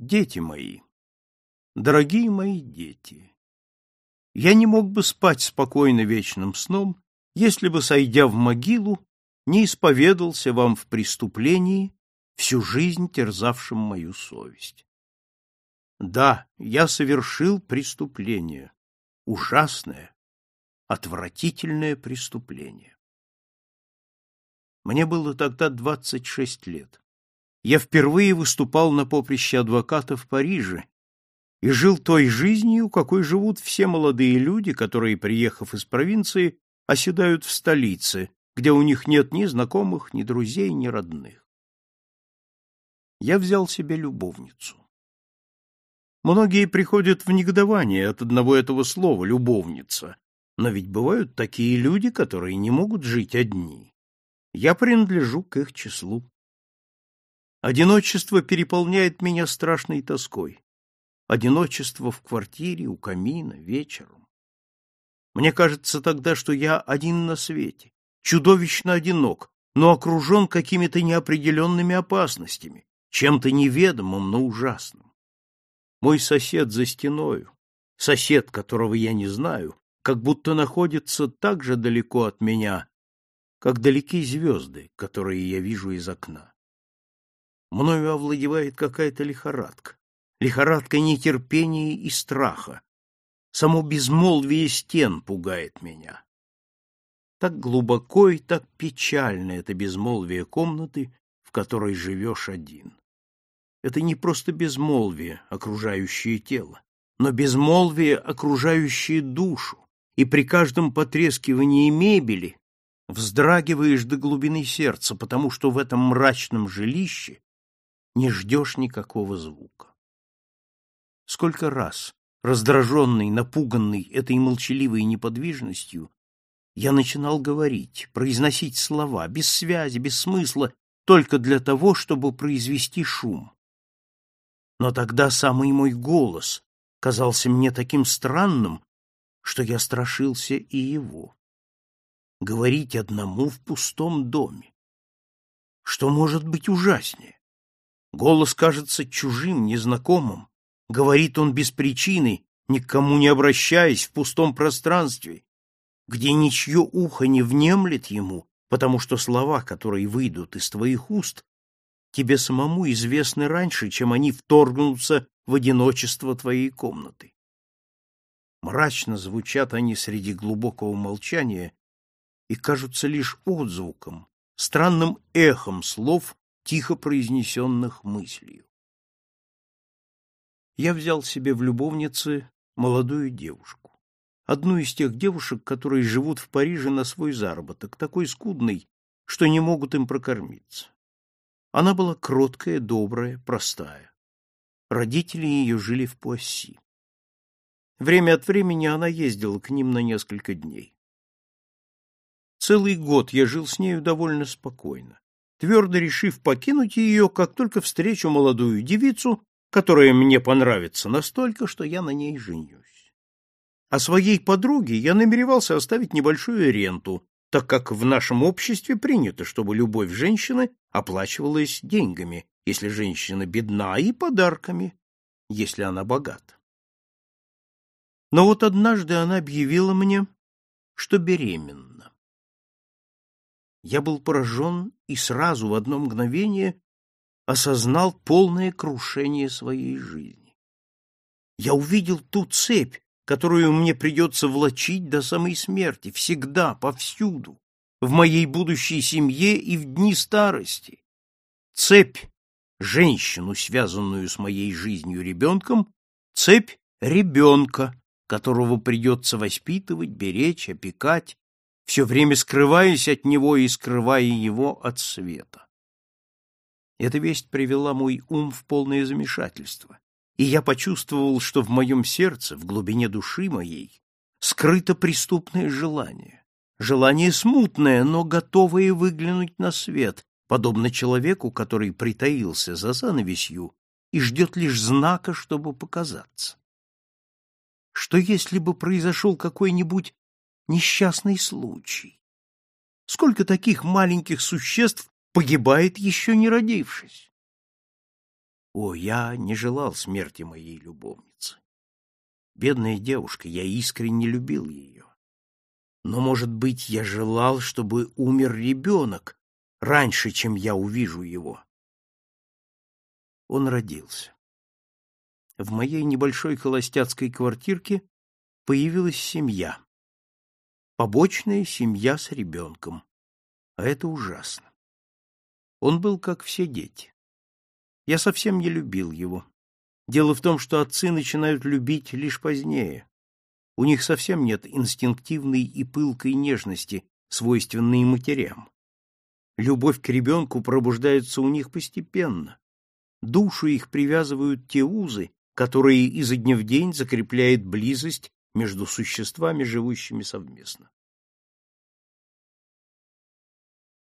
Дети мои, дорогие мои дети, я не мог бы спать спокойно вечным сном, если бы, сойдя в могилу, не исповедался вам в преступлении, всю жизнь терзавшим мою совесть. Да, я совершил преступление, ужасное, отвратительное преступление. Мне было тогда двадцать шесть лет. Я впервые выступал на поприще адвоката в Париже и жил той жизнью, какой живут все молодые люди, которые, приехав из провинции, оседают в столице, где у них нет ни знакомых, ни друзей, ни родных. Я взял себе любовницу. Многие приходят в негодование от одного этого слова «любовница», но ведь бывают такие люди, которые не могут жить одни. Я принадлежу к их числу. Одиночество переполняет меня страшной тоской. Одиночество в квартире, у камина, вечером. Мне кажется тогда, что я один на свете, чудовищно одинок, но окружен какими-то неопределенными опасностями, чем-то неведомым, но ужасным. Мой сосед за стеною, сосед, которого я не знаю, как будто находится так же далеко от меня, как далеки звезды, которые я вижу из окна. Мною овладевает какая-то лихорадка, лихорадка нетерпения и страха. Само безмолвие стен пугает меня. Так глубоко и так печально это безмолвие комнаты, в которой живешь один. Это не просто безмолвие, окружающее тело, но безмолвие, окружающее душу, и при каждом потрескивании мебели вздрагиваешь до глубины сердца, потому что в этом мрачном жилище не ждешь никакого звука. Сколько раз, раздраженный, напуганный этой молчаливой неподвижностью, я начинал говорить, произносить слова, без связи, без смысла, только для того, чтобы произвести шум. Но тогда самый мой голос казался мне таким странным, что я страшился и его. Говорить одному в пустом доме. Что может быть ужаснее? Голос кажется чужим, незнакомым. Говорит он без причины, никому не обращаясь в пустом пространстве, где ничье ухо не внемлет ему, потому что слова, которые выйдут из твоих уст, тебе самому известны раньше, чем они вторгнутся в одиночество твоей комнаты. Мрачно звучат они среди глубокого молчания и кажутся лишь отзвуком, странным эхом слов, тихо произнесенных мыслью. Я взял себе в любовницы молодую девушку. Одну из тех девушек, которые живут в Париже на свой заработок, такой скудный, что не могут им прокормиться. Она была кроткая, добрая, простая. Родители ее жили в Пуасси. Время от времени она ездила к ним на несколько дней. Целый год я жил с нею довольно спокойно, твердо решив покинуть ее, как только встречу молодую девицу, которая мне понравится настолько, что я на ней женюсь. А своей подруге я намеревался оставить небольшую ренту, так как в нашем обществе принято, чтобы любовь женщины оплачивалась деньгами, если женщина бедна, и подарками, если она богата. Но вот однажды она объявила мне, что беременна. Я был поражен и сразу в одно мгновение осознал полное крушение своей жизни. Я увидел ту цепь, которую мне придется влачить до самой смерти, всегда, повсюду, в моей будущей семье и в дни старости. Цепь, женщину, связанную с моей жизнью ребенком, цепь ребенка, которого придется воспитывать, беречь, опекать, все время скрываясь от него и скрывая его от света. Эта весть привела мой ум в полное замешательство, и я почувствовал, что в моем сердце, в глубине души моей, скрыто преступное желание. Желание смутное, но готовое выглянуть на свет, подобно человеку, который притаился за занавесью и ждет лишь знака, чтобы показаться что если бы произошел какой-нибудь несчастный случай? Сколько таких маленьких существ погибает, еще не родившись? О, я не желал смерти моей любовницы. Бедная девушка, я искренне любил ее. Но, может быть, я желал, чтобы умер ребенок раньше, чем я увижу его. Он родился. В моей небольшой холостяцкой квартирке появилась семья. Побочная семья с ребенком. А это ужасно. Он был как все дети. Я совсем не любил его. Дело в том, что отцы начинают любить лишь позднее. У них совсем нет инстинктивной и пылкой нежности, свойственной матерям. Любовь к ребенку пробуждается у них постепенно. Душу их привязывают те узы, которые изо дня в день закрепляет близость между существами, живущими совместно.